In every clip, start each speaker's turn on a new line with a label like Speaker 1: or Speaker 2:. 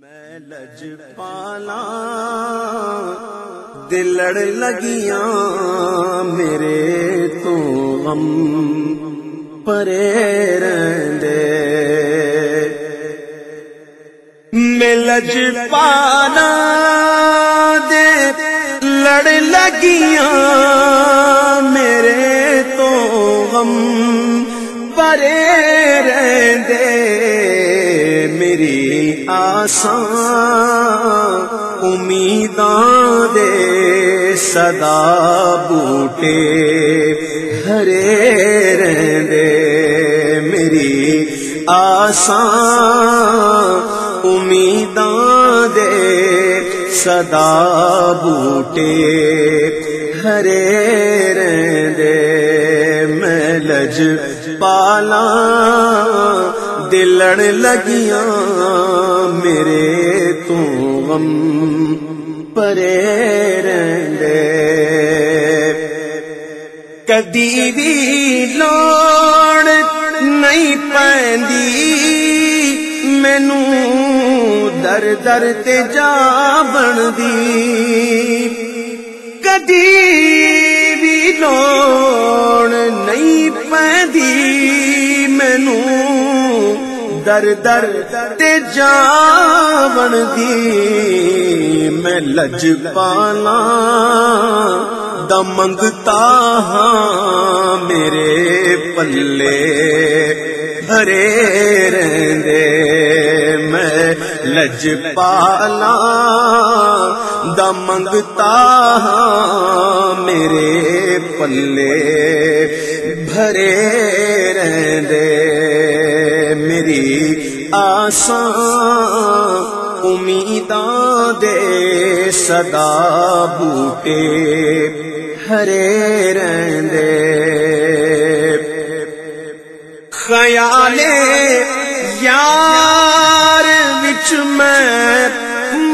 Speaker 1: میں لج پالا دلڑ لگیاں، میرے تو غم پرے رہندے۔ میں لج پالا دے لڑ لگیاں، میرے تو غم پرے رہندے۔ میری آسان امیداں دے صدا بوٹے ہرے رہندے میری آسان امیداں دے صدا بوٹے ہرے رہندے میں لج پالا دلڑ لگیاں، میرے تو غم پرے رہندے۔ کدی بھی لوڑ نہیں پیندی مینو در در تے جا بندی کدی بھی لوڑ نہیں پیندی مینو در در تے جا بندی میں لج پالا دمنگتا ہاں میرے پلے ہرے رہندے میں لج پالا دمنگتا ہاں میرے پلے بھرے آسان امیداں دے صدا بوٹے، ہرے رہندے۔ خیال یار وچ میں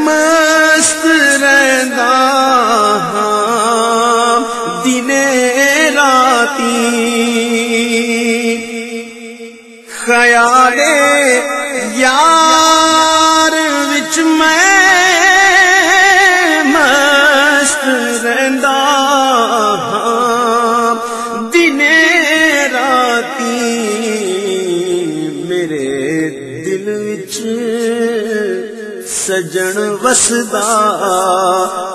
Speaker 1: مست رہندا ہاں دنے راتی خیال دل وچ سجن وسدا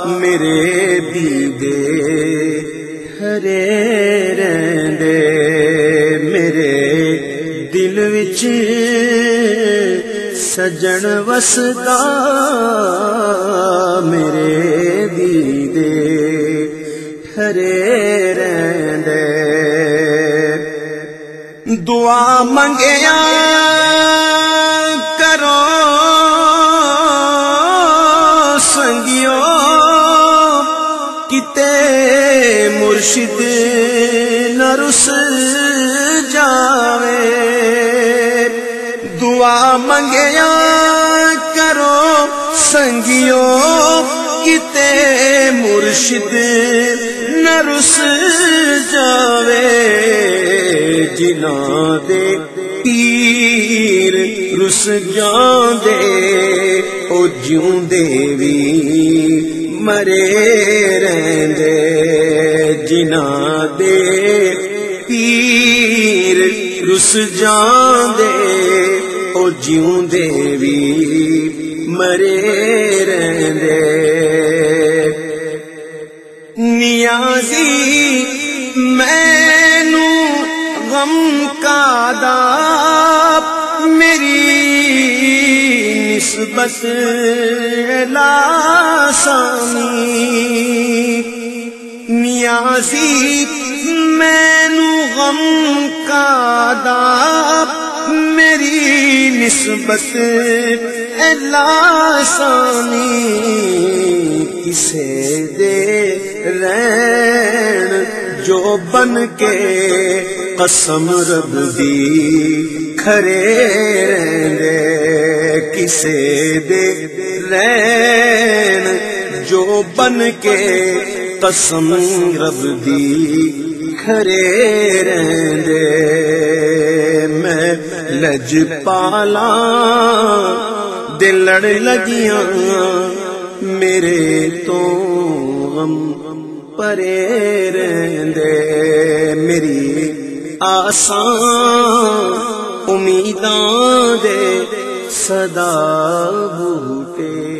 Speaker 1: میرے دیدے، ہرے رہندے، میرے دل وچ سجن وسدا میرے دیدے، ہرے رہندے۔ دعا منگیا مرشد نرس جاوے۔ دعا منگیا کرو سنگیو کتے مرشد نرس جاوے۔ جنا دے پیر رس جان دے او جیوں دے وی مرے رہندے جنا دے پیر رس جان دے او جیوں دے وی مرے رہندے۔ نیازی مینو غم کا دا میری نسبت لاسانی نیازی مینو غم کا دا میری نسبت لاسانی کسے دے رین جو بن کے قسم رب دی کھرے رہندے کسے دے رین، جو بن کے قسم رب دی کھرے رہندے میں لج پالا دل لڑ لگیاں، میرے تو غم پرے رہندے میری آسان امیداں دے صدا بوٹے۔